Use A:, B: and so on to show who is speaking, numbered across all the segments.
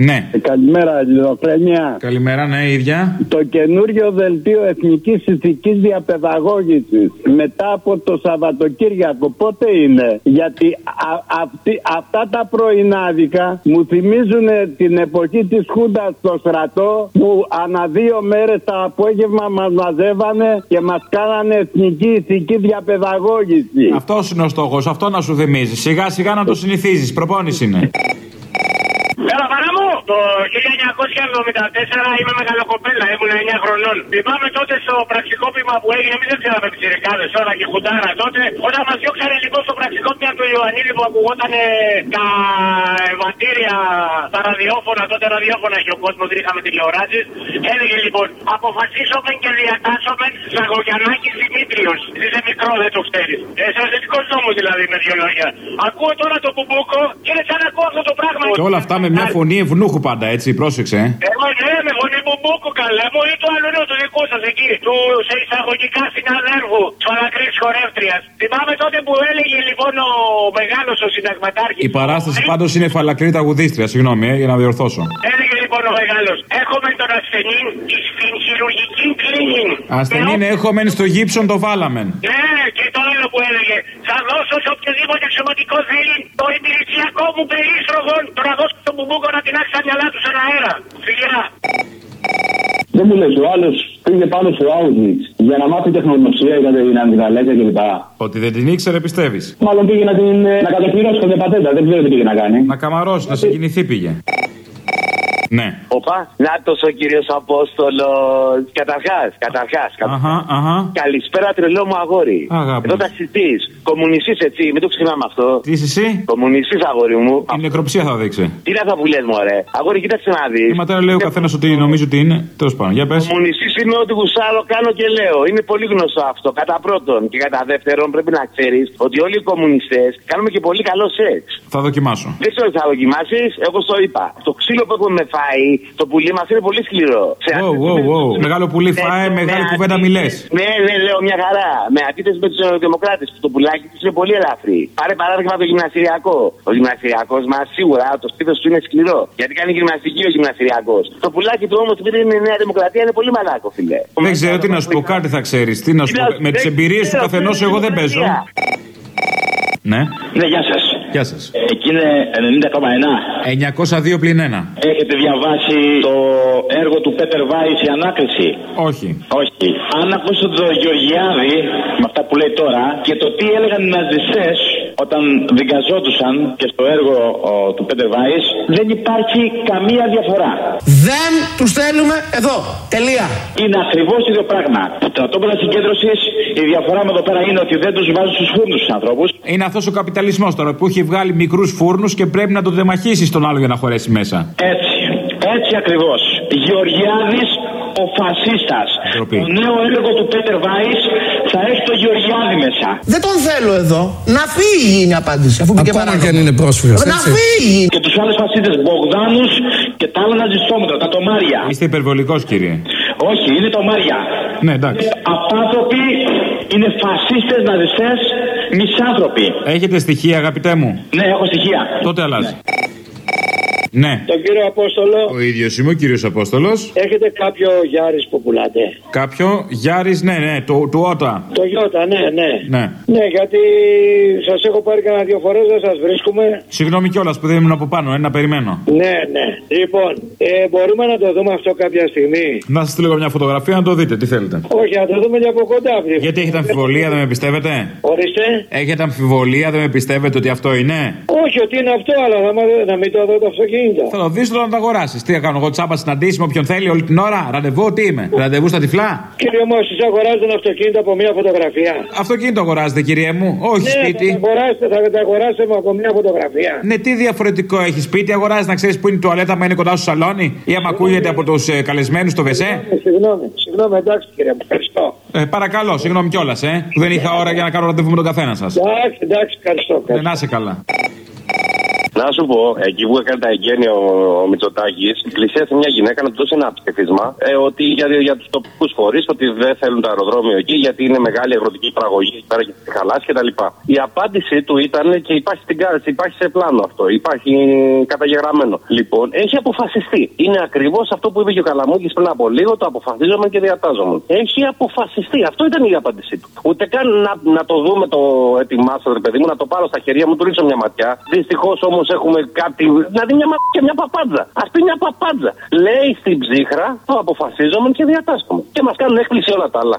A: Ναι.
B: Ε, καλημέρα, Ελληνοφρένια.
A: Καλημέρα, ναι, ίδια.
B: Το καινούριο δελτίο εθνικής ηθική διαπαιδαγώγησης μετά από το Σαββατοκύριακο πότε είναι; Γιατί α- αυτή- αυτά τα πρωινάδικα μου θυμίζουν την εποχή της Χούντας στο στρατό που ανά δύο μέρες τα απόγευμα μας μαζεύανε και μας κάνανε εθνική ηθική διαπαιδαγώγηση.
A: Αυτός είναι ο στόχος, αυτό να σου θυμίζει. Σιγά σιγά να το συνηθίζεις. Προπόνηση είναι.
C: Έλα, παρά μου! Το 1974 είμαι μεγαλοκοπέλα, ήμουν 9 χρονών. Θυμάμαι τότε στο πραξικόπημα που έγινε, εμείς δεν ξέραμε τις ρεκάδε όλα και χουντάρα τότε. Όταν μας διώξανε λοιπόν στο πραξικόπημα του Ιωαννίδη που ακουγόταν τα ευατήρια, τα ραδιόφωνα, τότε ραδιόφωνα είχε ο κόσμος, δεν είχαμε τηλεοράσεις. Έλεγε λοιπόν, αποφασίσομεν και διατάσσομεν Ζαγογιανάκη Δημήτριος. Είσαι μικρό, δεν το ξέρεις. Ε, Στρατιωτικό νόμος δηλαδή με δύο λόγια. Ακούω τώρα το μπουμπούκο και είναι σαν να ακούω αυτό το πράγμα.
A: Και όλα αυτά με μια φωνή ευνούχου πάντα, έτσι, πρόσεξε. ε.
C: Εγώ ναι, με φωνή μπουμπούκου καλά μου ή το άλλο είναι του δικού σας εκεί. Του σε εισαγωγικά συναδέρφου της Φαλακρή χορεύτριας. Θυμάμαι τότε που έλεγε λοιπόν ο μεγάλος ο συνταγματάρχη.
A: Η παράσταση πάντως είναι φαλακρή τραγουδίστρια, συγγνώμη, ε, για να διορθώσω.
C: Έλεγε λοιπόν ο μεγάλος. Έχουμε τον ασθενή στην χειρουργική κλίνη.
A: Ασθενή είναι, έχουμε στο γύψον το βάλαμεν.
C: Ναι, και το άλλο που έλεγε. Θα δώσω σε οποιοδήποτε εξωματικό θέλει το υπηρεσιακό μου περίστρογον. Το να δώσω στον μπουμπούκο να τεινάξει τα μυαλά του στον αέρα. Φιλιά.
D: Δεν μου λες, ο άλλος πήγε πάνω στο Auschwitz για να μάθει τεχνογνωσία για την αντιγαλέκια κλπ.
A: Ότι δεν την ήξερε, πιστεύεις;
D: Μάλλον πήγε να, την, ε, να κατοχυρώσει την πατέντα, δεν ξέρω τι πήγε να κάνει.
A: Να καμαρώσει, να συγκινηθεί πήγε. Ναι.
E: Οπα, νάτος ο κύριος Απόστολος. Καταρχάς, καταρχάς.
A: Αχα, αχα.
E: Καλησπέρα, τρελό μου αγόρι.
A: Αγάπη.
E: Εδώ ταξιτή. Κομμουνιστής, έτσι, μην το ξεχνάμε αυτό.
A: Τι είσαι εσύ,
E: Κομμουνιστής, αγόρι μου.
A: η νεκροψία θα δείξει.
E: Τι είναι αυτά που λες, Μωρέ. Αγόρι, κοίταξε να δεις.
A: Η ματέρα λέει ο καθένας ότι νομίζει ότι είναι. Τέλος πάντων, για πες.
E: Κομμουνιστής είμαι ό,τι γουσάρω, κάνω και λέω. Είναι πολύ γνωστό αυτό. Κατά πρώτον και κατά δεύτερον, πρέπει να ξέρεις ότι όλοι οι κομμουνιστές κάνουμε και πολύ καλό σεξ.
A: Θα δοκιμάσω.
E: Δεν ξέρω τι θα δοκιμάσεις, εγώ στο είπα. Το ξύλο που έχουμε φάει, το πουλί μας είναι πολύ σκληρό. Σε
A: Wow,
E: αντίθεση
A: wow,
E: με
A: wow.
E: τους-
A: Μεγάλο πουλί
E: με-
A: φάε,
E: με
A: μεγάλη
E: αντι-
A: κουβέντα μιλέ.
E: Ναι, ναι, λέω μια χαρά. Με αντίθεση με τους Δημοκράτες που το πουλάκι τους είναι πολύ ελαφρύ. Πάρε παράδειγμα το γυμναστηριακό. Ο γυμναστηριακό μας σίγουρα το σπίτι του είναι σκληρό. Γιατί κάνει γυμναστική ο γυμναστηριακό. Το πουλάκι του όμως επειδή είναι η Νέα Δημοκρατία είναι πολύ μαλάκο, φιλέ.
A: Δεν ξέρω τι να σου πω, κάτι θα ξέρεις. Τι να σου πω. Με τις εμπειρίες του καθενός, εγώ δεν παίζω. Ναι,
F: Ναι, γεια σας.
A: Γεια σας.
F: Εκεί είναι 90,1.
A: 902 πλην 1.
F: Έχετε διαβάσει το έργο του Πέτερ Βάης η ανάκριση;
A: Όχι.
F: Όχι. Αν ακούσετε τον Γεωργιάδη με αυτά που λέει τώρα και το τι έλεγαν οι ναζιστές όταν δικαζόντουσαν και στο έργο ο, του Πέτερ Βάης, δεν υπάρχει καμία διαφορά.
G: Δεν τους θέλουμε εδώ. Τελεία.
F: Είναι ακριβώς το ίδιο πράγμα. Στρατόπεδα συγκέντρωσης, η διαφορά με εδώ πέρα είναι ότι δεν τους βάζουν στους φούρνους τους ανθρώπους.
A: Είναι αυτός ο καπιταλισμός τώρα που έχει βγάλει μικρούς φούρνους και πρέπει να τον τεμαχίσει τον άλλο για να χωρέσει μέσα.
F: Έτσι. Έτσι ακριβώς. Γεωργιάδης ο φασίστα.
A: Ντροπή.
F: Το νέο έργο του Πέτερ Βάη θα έχει το Γεωργιάδη μέσα.
G: Δεν τον θέλω εδώ. Να φύγει είναι η απάντηση. Αφού μπήκε
H: Ακόμα
G: παράνομο.
H: και αν είναι πρόσφυγας,
G: Να
H: έτσι.
G: φύγει.
F: Και τους άλλους φασίστες Μπογδάνους και τα άλλα ναζιστόμετρα, τα τομάρια.
A: Είστε υπερβολικός, κύριε.
F: Όχι, είναι τομάρια.
A: Ναι, εντάξει.
F: Απάνθρωποι είναι φασίστες, ναζιστές, μισάνθρωποι.
A: Έχετε στοιχεία, αγαπητέ μου;
F: Ναι, έχω στοιχεία.
A: Τότε αλλάζει. Ναι.
B: Τον κύριο Απόστολο,
A: Ο ίδιος είμαι ο κύριος Απόστολος.
B: έχετε κάποιο Γιάρης που πουλάτε;
A: Κάποιο Γιάρης, ναι, ναι, του, του Ότα.
B: Το Γιώτα, ναι, ναι.
A: Ναι.
B: Ναι, γιατί σας έχω πάρει κανένα δύο φορές, δεν σας βρίσκουμε.
A: Συγγνώμη κιόλας που δεν ήμουν από πάνω, ένα περιμένω.
B: Ναι, ναι. Λοιπόν, ε, μπορούμε να το δούμε αυτό κάποια στιγμή;
A: Να σας στείλω μια φωτογραφία να το δείτε, τι θέλετε.
B: Όχι, να το δούμε και από κοντά.
A: Γιατί έχετε αμφιβολία, δεν με πιστεύετε;
B: Ορίστε.
A: Έχετε αμφιβολία, δεν με πιστεύετε ότι αυτό είναι;
B: Όχι, ότι είναι αυτό, αλλά θα μ- να μην το δω το αυτοκίνητο.
A: Θα το δεις τώρα να το αγοράσεις. Τι θα κάνω εγώ τσάμπα συναντήσει με όποιον θέλει όλη την ώρα. Ραντεβού, τι είμαι. Ραντεβού στα τυφλά.
B: Κύριε μου, εσεί αγοράζετε ένα αυτοκίνητο από μια φωτογραφία.
A: Αυτοκίνητο αγοράζετε, κυρία μου. Όχι
B: Ναι, θα τα
A: σπίτι.
B: αγοράσετε, θα τα αγοράσετε από μια φωτογραφία.
A: Ναι, τι διαφορετικό έχει σπίτι, αγοράζεις να ξέρεις που είναι η τουαλέτα, μα είναι κοντά στο σαλόνι ή άμα ακούγεται από τους ε, καλεσμένους στο βεσέ.
B: Ε, Συγγνώμη, συγγνώμη, εντάξει κύριε μου, ευχαριστώ.
A: Ε, παρακαλώ, συγγνώμη κιόλας, ε. που δεν είχα ώρα για να κάνω ραντεβού με τον καθένα σας.
B: Εντάξει, εντάξει, ευχαριστώ.
A: Δεν να είσαι καλά.
I: Να σου πω, εκεί που έκανε τα εγγένεια ο, ο Μητσοτάκης, πλησίασε μια γυναίκα να του δώσει ένα ψήφισμα ε, ότι για, για τους τοπικούς φορείς ότι δεν θέλουν το αεροδρόμιο εκεί γιατί είναι μεγάλη αγροτική παραγωγή εκεί πέρα και στη χαλάση κτλ. Η απάντησή του ήταν και υπάρχει στην κάρτα, υπάρχει σε πλάνο αυτό, υπάρχει καταγεγραμμένο. Λοιπόν, έχει αποφασιστεί. Είναι ακριβώς αυτό που είπε και ο Καλαμούκης πριν από λίγο, το αποφασίζομαι και διατάζομαι. Έχει αποφασιστεί. Αυτό ήταν η απάντησή του. Ούτε καν να, να το δούμε το ετοιμάσω, ρε παιδί μου, να το πάρω στα χέρια μου, του ρίξω μια ματιά. Δυστυχώς όμως έχουμε κάτι. Δηλαδή μια ματιά, μια παπάντζα. Α πει μια παπάντζα. Λέει στην ψύχρα, το αποφασίζομαι και διατάσσομαι. Και μας κάνουν έκπληση όλα τα άλλα.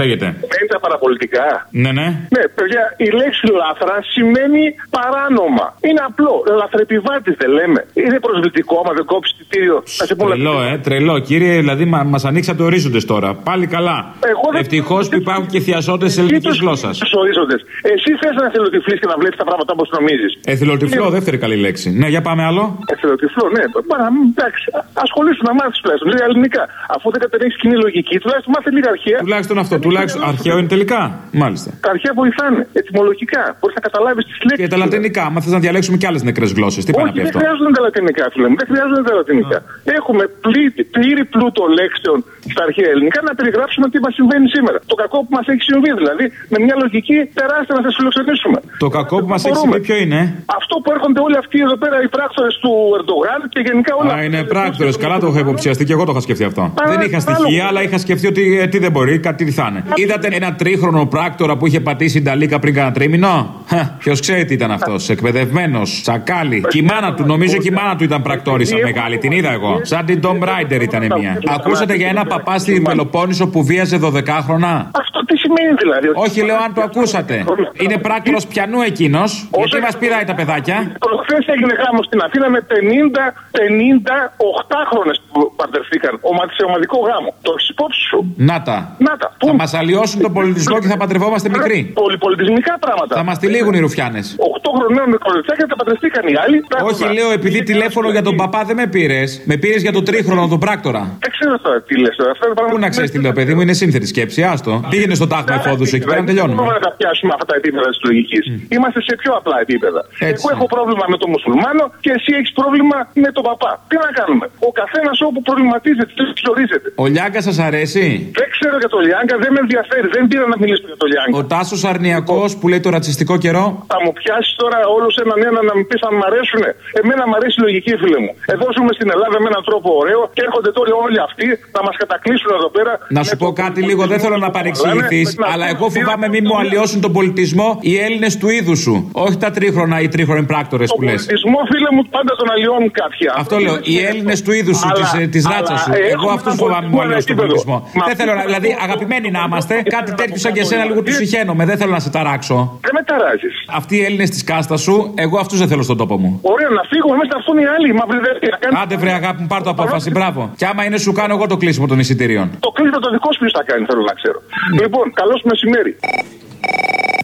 A: Λέγεται.
I: Είναι τα παραπολιτικά.
A: Ναι, ναι.
I: Ναι, παιδιά, η λέξη λάθρα σημαίνει παράνομα. Είναι απλό. Λαθρεπιβάτης δεν λέμε. Είναι προσβλητικό άμα δεν κόψεις τιτήριο. Να σε πω
A: Τρελό, ε, τρελό. Κύριε, δηλαδή μα μας ανοίξατε ορίζοντες τώρα. Πάλι καλά.
I: Εγώ δεν-
A: Ευτυχώς που υπάρχουν και θειασότες τη ελληνικής γλώσσας.
I: Τους ορίζοντες. Εσύ θες να εθελοτυφλείς και να βλέπεις τα πράγματα όπως νομίζεις.
A: Εθελοτυφλό, δεύτερη καλή λέξη. Ναι, για πάμε άλλο.
I: Εθελοτυφλό, ναι. Πάρα, εντάξει. Ασχολήσου να μάθει τουλάχιστον λίγα ελληνικά. Αφού δεν κατενέχει κοινή λογική, τουλάχιστον μάθε λίγα αρχαία.
A: Τουλάχιστον αυτό. Τουλάχιστον αρχαίο είναι τελικά. Μάλιστα.
I: Τα αρχαία βοηθάνε. Ετοιμολογικά. Μπορείς να καταλάβεις τις λέξεις.
A: Και τα λατινικά. Μα θες να διαλέξουμε και άλλες νεκρές γλώσσες. Τι πάει να
I: Όχι,
A: πει
I: δεν
A: αυτό;
I: χρειάζονται τα λατινικά, φίλε μου. Δεν χρειάζονται τα λατινικά. Έχουμε πλή- πλήρη πλούτο λέξεων στα αρχαία ελληνικά να περιγράψουμε τι μας συμβαίνει σήμερα. Το κακό που μας έχει συμβεί, δηλαδή, με μια λογική τεράστια να σας φιλοξενήσουμε.
A: Το κακό που μας έχει
I: Μπορούμε.
A: συμβεί ποιο είναι;
I: Αυτό που έρχονται όλοι αυτοί εδώ πέρα οι πράκτορες του Ερντογάν και γενικά όλα.
A: Α, είναι πράκτορο. Καλά το έχω υποψιαστεί και εγώ το είχα σκεφτεί αυτό. Δεν είχα στοιχεία, αλλά είχα σκεφτεί ότι ε, τι δεν μπορεί, κάτι τι θα είναι. Είδατε ένα τρίχρονο πράκτορα που είχε πατήσει την Ταλίκα πριν κανένα τρίμηνο; Ποιος ξέρει τι ήταν αυτός. Εκπαιδευμένος, τσακάλι. Και η μάνα του, νομίζω και η μάνα του ήταν πρακτόρισα μεγάλη. Την είδα εγώ. Σαν την Tom Rider ήταν μία. Ακούσατε για ένα παπά στη Πελοπόννησο που βίαζε 12χρονα.
I: Αυτό τι σημαίνει δηλαδή. ότι-
A: Όχι, λέω αν το ακούσατε. Είναι πράκτορος πιανού εκείνος. Γιατί μας πειράει τα παιδάκια;
I: Προχθές έγινε γάμος στην Αθήνα με 50-58 χρόνες που παντρευτήκαν. Ο, σε ομαδικό γάμο. Το έχεις υπόψη σου;
A: Να τα.
I: Να τα. Πού;
A: Θα μας αλλοιώσουν τον πολιτισμό και θα παντρευόμαστε μικροί.
I: Πολυπολιτισμικά πράγματα.
A: Θα μας τυλίγουν οι ρουφιάνες.
I: 8 χρονών με κοριτσάκια τα παντρευτήκαν οι άλλοι.
A: Όχι, λέω επειδή τηλέφωνο για τον παπά δεν με πήρες. Με πήρες για τον τρίχρονο τον πράκτορα.
I: Δεν ξέρω τώρα τι λες τώρα. Αυτά είναι
A: Πού
I: πράγματα
A: να ξέρεις τι λέω, παιδί μου, είναι σύνθετη σκέψη. Άστο. Πήγαινε στο τάγμα εφόδους εκεί πέρα να
I: Δεν
A: τελειώνουμε.
I: μπορούμε να τα πιάσουμε αυτά τα επίπεδα της λογικής. Είμαστε σε πιο απλά επίπεδα.
A: Έτσι.
I: Εγώ έχω πρόβλημα με τον μουσουλμάνο και εσύ έχεις πρόβλημα με τον παπά. Τι να κάνουμε; Ο καθένας όπου προβληματίζεται, τι ορίζεται.
A: Ο Λιάγκα σας αρέσει;
I: Δεν ξέρω για τον Λιάγκα, δεν με ενδιαφέρει. Δεν πήρα να μιλήσω για τον Λιάγκα.
A: Ο Τάσος Αρνιακός που λέει το ρατσιστικό καιρό.
I: Θα μου πιάσεις τώρα όλους έναν ένα να μου πεις αν μ' αρέσουνε. Εμένα μ' αρέσει η λογική, φίλε μου. Εδώ ζούμε στην Ελλάδα με έναν τρόπο ωραίο και έρχονται τώρα όλοι αυτοί να μας κατακλείσουν εδώ πέρα.
A: Να σου πω κάτι λίγο, δεν θέλω να παρεξηγηθείς, αλλά εγώ φοβάμαι μη μου αλλοιώσουν τον πολιτισμό οι Έλληνες του είδους σου. Όχι τα τρίχρονα ή τρίχρονοι πράκτορες που
I: Τον
A: λες.
I: πολιτισμός, φίλε μου, πάντα τον αλλοιώνουν κάποια.
A: Αυτό λέω. Οι Έλληνες του είδους σου,
I: Αλλά-
A: της
I: αλλά
A: ράτσας σου.
I: έχουμε
A: Εγώ αυτούς
I: έναν
A: φοβάμαι μου
I: πολιτισμό
A: αλλοιώσουν τον
I: επίπεδο.
A: πολιτισμό.
I: Μα
A: Δεν θέλω να.
I: αυτό-
A: Δηλαδή, αγαπημένοι να είμαστε, κάτι τέτοιο σαν και εσένα λίγο του συχαίνομαι. Δεν θέλω να σε ταράξω.
I: Δεν με ταράζεις.
A: Αυτοί οι Έλληνες της κάστα σου, εγώ αυτούς δεν θέλω στον τόπο μου.
I: Ωραία, να φύγουμε μέσα αυτόν οι άλλοι. Μα δεν να κάνει.
A: Άντε βρε αγάπη μου, πάρ το απόφαση, μπράβο. Και άμα είναι σου κάνω εγώ το κλείσιμο των εισιτήριων.
I: Το κλείσιμο το δικό σου ποιος θα κάνει, θέλω να ξέρω. Λοιπόν, καλό μεσημέρι.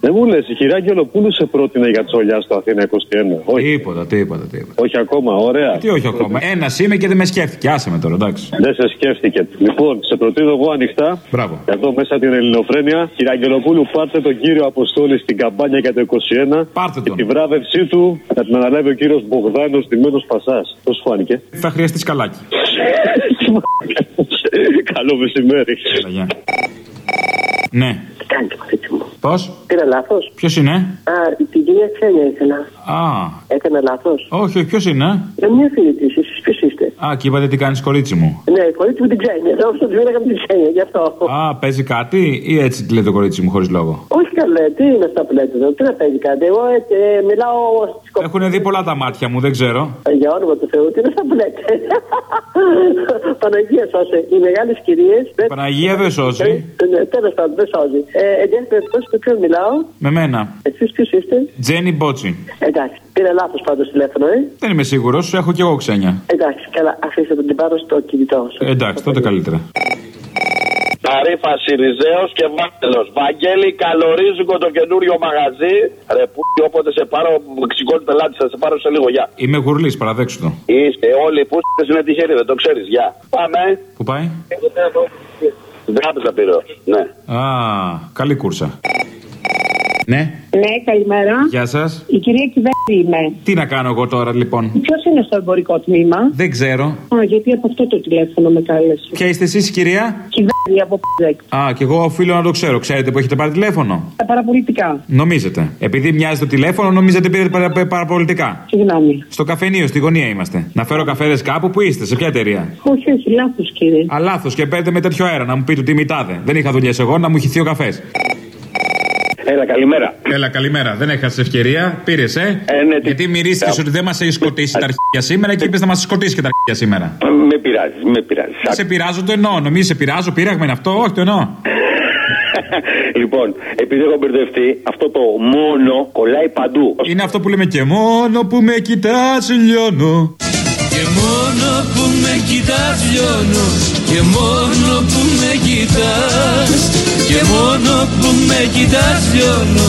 J: Δεν μου λες, η κυρία Αγγελοπούλου σε πρότεινε για τσολιά στο Αθήνα 21. Όχι,
A: Τίποτα, τίποτα, τίποτα.
J: όχι ακόμα, ωραία.
A: Τι όχι ακόμα. Ένας είμαι και δεν με σκέφτηκε. Άσε με τώρα, εντάξει.
J: Δεν σε σκέφτηκε. Λοιπόν, σε προτείνω εγώ ανοιχτά.
A: Μπράβο.
J: Και εδώ μέσα την Ελληνοφρένεια. Κύριε Αγγελοπούλου, πάρτε τον κύριο Αποστόλη στην καμπάνια για το 21.
A: Πάρτε
J: Και
A: τον.
J: τη βράβευσή του θα την αναλάβει ο κύριος Μπογδάνος Τιμένο Πασάς. Πώς σου φάνηκε;
A: Θα χρειαστείς σκαλάκι.
J: Καλό μεσημέρι.
A: Έλα, γεια. Ναι.
K: Κάντε κορίτσι μου.
A: Πώς;
K: Πήρα λάθος.
A: Ποιος είναι;
K: Α, την κυρία Ξένια ήθελα.
A: Α.
K: Έκανα λάθος.
A: Όχι, όχι, ποιος είναι;
K: Με μια φίλη της, εσείς ποιος είστε;
A: Α, και είπατε τι κάνεις κορίτσι μου.
K: Ναι, η κορίτσι μου την Ξένια. Εγώ στο τμήνα με την Ξένια, γι' αυτό.
A: Α, παίζει κάτι ή έτσι τη λέει το κορίτσι μου χωρίς λόγο;
K: Όχι καλέ, τι είναι αυτά που λέτε εδώ, τι να παίζει κάτι. Εγώ ε, ε, μιλάω στις κο-
A: Έχουν δει πολλά τα μάτια μου, δεν ξέρω.
K: Ε, Για όνομα του Θεού, τι είναι αυτά που λέτε. Παναγία σώσε. Οι μεγάλες κυρίες.
A: Παναγία δεν σώζει.
K: Τέλος πάντων, δεν σώζει. Ε, εν πάση περιπτώσει, με ποιον μιλάω;
A: Με μένα.
K: Εσείς ποιος είστε;
A: Τζένι Μπότσι.
K: Εντάξει, πήρα λάθος πάντως τηλέφωνο, ε.
A: Δεν είμαι σίγουρος, έχω κι εγώ ξένια.
K: Εντάξει, καλά, αφήστε τον την πάρω στο κινητό σου.
A: Ε, εντάξει, τότε καλύτερα.
I: Ταρήφα Σιριζέο και Βάγγελο. Βαγγέλη, καλορίζικο το καινούριο μαγαζί. Ρε που όποτε σε πάρω, ξηκώνει πελάτη, θα σε πάρω σε λίγο. Γεια.
A: Είμαι γουρλής, παραδέξου το.
I: Είστε όλοι που είναι τυχεροί, δεν το ξέρεις. Γεια. Πάμε.
A: Πού πάει;
I: Στην τράπεζα πήρε. Ναι.
A: Α, καλή κούρσα. Ναι,
L: Ναι, καλημέρα.
A: γεια σας.
L: Η κυρία Κυβέρνηση είμαι.
A: Τι να κάνω εγώ τώρα λοιπόν;
L: Ποιος είναι στο εμπορικό τμήμα;
A: Δεν ξέρω.
L: Α, γιατί από αυτό το τηλέφωνο με κάλεσε.
A: Ποια είστε εσείς, κυρία;
L: Κυβέρνηση από Πζέκ.
A: Α, και εγώ οφείλω να το ξέρω. Ξέρετε που έχετε πάρει τηλέφωνο;
L: Τα παραπολιτικά.
A: Νομίζετε. Επειδή μοιάζει το τηλέφωνο, νομίζετε πήρατε παρα- παρα- παραπολιτικά.
L: Συγγνώμη.
A: Στο καφενείο, στη γωνία είμαστε. Να φέρω καφέδες κάπου που είστε, σε ποια εταιρεία;
L: Όχι, όχι, λάθος κύριε.
A: Α, λάθος και παίρνετε με τέτοιο αέρα να μου πείτε ότι μητάδε. Δεν είχα δουλειές εγώ να μου χυθεί ο καφές.
H: Έλα, καλημέρα.
A: Έλα, καλημέρα. Δεν έχασες ευκαιρία. Πήρες, ε;
H: Ε, ναι, τι-
A: Γιατί μυρίστηκες ότι δεν μας έχει σκοτήσει τα αρχίδια σήμερα και είπες να μας σκοτήσει και τα αρχίδια σήμερα.
H: Με πειράζεις, με πειράζεις.
A: Σε πειράζω, το εννοώ. Νομίζει σε πειράζω, πείραγμα είναι αυτό. Όχι, το εννοώ.
H: λοιπόν, επειδή έχω μπερδευτεί, αυτό το μόνο κολλάει παντού.
A: Είναι αυτό που λέμε και μόνο που με κοιτάς, λιώνω.
M: Και μόνο που με κοιτάς λιώνω Και μόνο που με κοιτάς Και μόνο που με κοιτάς λιώνω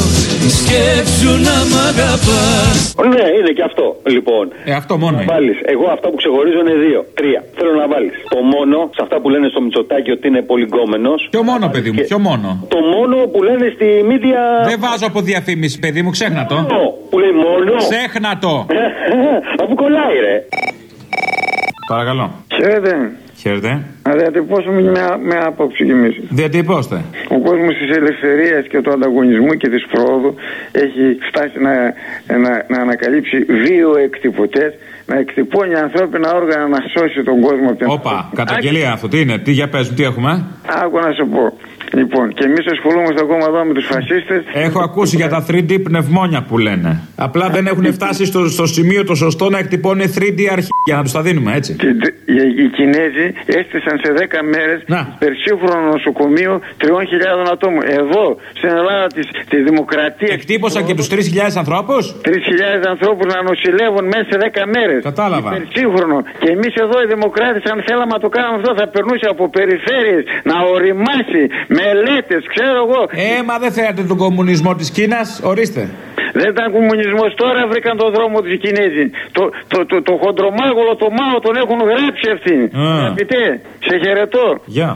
M: Σκέψου να μ' αγαπάς
H: Ναι, είναι και αυτό. Λοιπόν,
A: Ε, αυτό μόνο
H: να
A: είναι.
H: βάλεις. Εγώ αυτά που ξεχωρίζω είναι δύο. Τρία. Θέλω να βάλεις το μόνο σε αυτά που λένε στο Μητσοτάκι ότι είναι πολυγκόμενος.
A: Ποιο μόνο, παιδί μου, ποιο μόνο;
H: Το μόνο που λένε στη μίδια.
A: Δεν βάζω από διαφήμιση, παιδί μου, ξέχνα το.
H: Που λέει μόνο.
A: Ξέχνα το.
H: Αφού κολλάει, ρε.
A: Παρακαλώ.
N: Χαίρετε.
A: Χαίρετε.
N: Να διατυπώσουμε μια, μια άποψη κι εμείς.
A: Διατυπώστε.
N: Ο κόσμος της ελευθερίας και του ανταγωνισμού και της πρόοδου έχει φτάσει να, να, να ανακαλύψει δύο εκτυπωτές, να εκτυπώνει ανθρώπινα όργανα να σώσει τον κόσμο από την
A: Όπα, καταγγελία αυτό. Τι είναι, τι για πες μου, τι έχουμε;
N: Άκου να σου πω. Λοιπόν, και εμείς ασχολούμαστε ακόμα εδώ με τους φασίστες.
A: Έχω ακούσει για τα 3D πνευμόνια που λένε. Απλά δεν έχουν φτάσει στο, στο σημείο το σωστό να εκτυπώνουν 3D αρχεία να τους τα δίνουμε έτσι.
N: Οι Κινέζοι έστησαν σε 10 μέρες περσίχρονο νοσοκομείο 3.000 ατόμων. Εδώ, στην Ελλάδα της της Δημοκρατία.
A: Εκτύπωσαν και τους 3.000 ανθρώπους;
N: 3.000 ανθρώπους να νοσηλεύουν μέσα σε 10 μέρες.
A: Κατάλαβα.
N: Περσίχρονο. Και εμείς εδώ οι Δημοκράτες, αν θέλαμε να το κάνουμε αυτό, θα περνούσε από περιφέρειες να οριμάσει μελέτες, ξέρω εγώ.
A: Ε, μα δεν θέλατε τον κομμουνισμό της Κίνας, ορίστε.
N: Δεν ήταν κομμουνισμός, τώρα βρήκαν τον δρόμο τους οι Κινέζοι. Το, το, το, το χοντρομάγολο, το Μάο τον έχουν γράψει αυτοί.
A: Α.
N: Αγαπητέ, σε χαιρετώ.
A: Γεια.